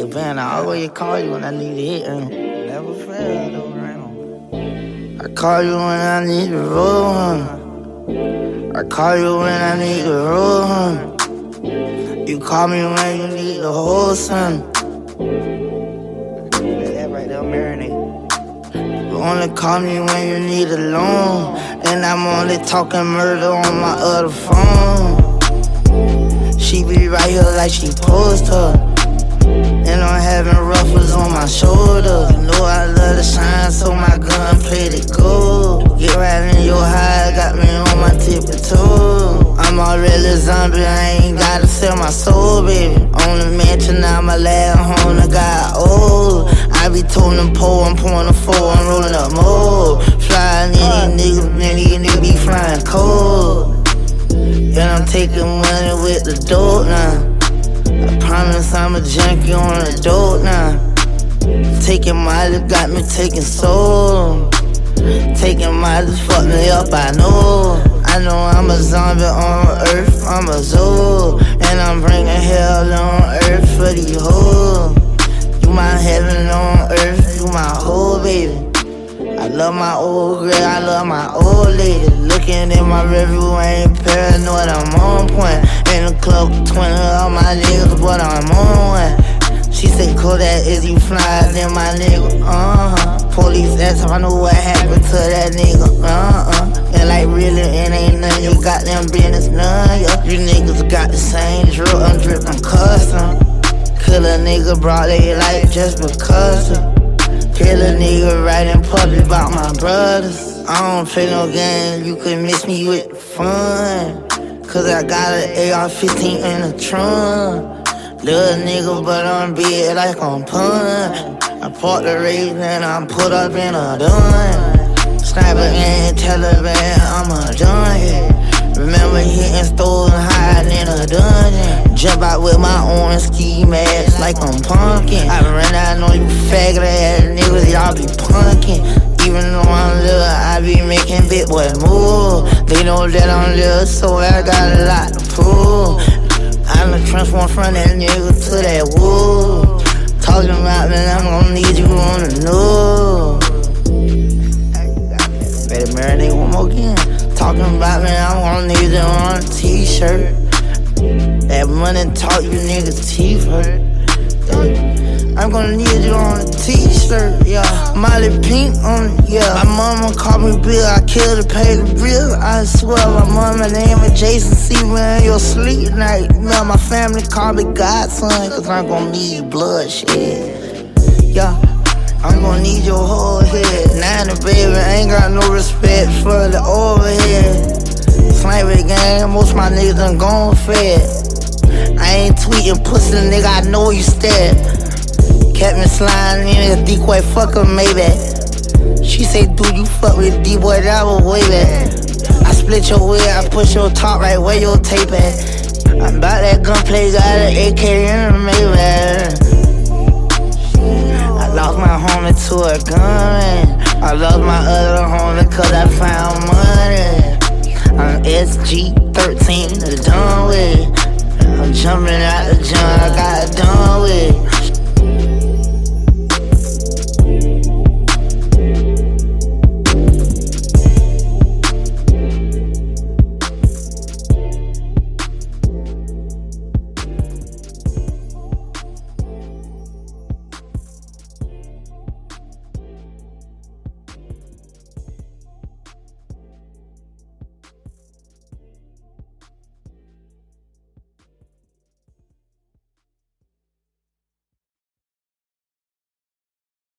Hey, Van, I always call you when I need a hit. And never fail, though, right? I call you when I need to roll. Huh? I call you when I need to roll. Huh? You call me when you need to hold son. That right there, marinate. You only call me when you need a loan. And I'm only talking murder on my other phone. She be right here like she posed her. I'm having ruffles on my shoulder. You know I love to shine, so my gun played it gold. Get right in your high, got me on my tippy toe. I'm already a zombie, I ain't gotta sell my soul, baby. On the mansion, now my last home, I got old. I be toting them pole, I'm pouring a four, I'm rolling up more. Flying in these niggas, man, these niggas be flying cold. And I'm taking money with the dope now. Promise I'm a junkie on a dope now. Taking Molly got me taking soul. Taking Molly fuck me up, I know. I know I'm a zombie on earth, I'm a zoo. And I'm bringing hell on earth for these hoes. You my heaven on earth, you my whole baby. I love my old girl, I love my old lady. Looking in my review, I ain't paranoid, I'm on point. My nigga, uh huh. Police asked if I know what happened to that nigga, uh uh. And like, really, it ain't none of your goddamn business, none, yeah. You niggas got the same drill, I'm drippin' custom. Kill a nigga, brought they life just because. Of. Kill a nigga right in public about my brothers. I don't play no game, you can miss me with fun. Cause I got an AR 15 in the trunk. Little nigga, but I'm big like I'm pun. I bought the raise and I'm put up in a dun. Sniper and Taliban, I'm a dun. Remember hitting stores and hiding in a dungeon. Jump out with my orange ski mask like I'm pumpkin. I ran out on you faggot ass niggas, y'all be punkin'. Even though I'm little, I be making big boys move. They know that I'm little, so I got a lot to prove. I'm the transform from that nigga to that woo. Talking about me, I'm gonna need you on the news. Better marinate one more again. Talking about me, I'm gonna need you on a t-shirt. That money talk, you niggas teeth hurt. I'm gonna need you on a t-shirt, yeah. Molly Pink on it, yeah. My mama called me Bill, I killed to pay the bill. I swear my mama name is Jason C. When your sleep night, yeah. My family call me Godson, cause I'm gonna need bloodshed, yeah. I'm gonna need your whole head. Nana, baby, ain't got no respect for the overhead. Sniper gang, most my niggas done gone fed. I ain't tweeting pussy, nigga, I know you step. Kept me sliding in a decoy, fuck her, maybe. She say, dude, you fuck with D-boy, that was way back. I split your wig, I push your top right where your tape at. I'm about that gunplay, got an AK in the Maybach. I lost my homie to a gun. I lost my other homie cause I found money. I'm SG13, the done with. I'm jumping out the jump, I got done with.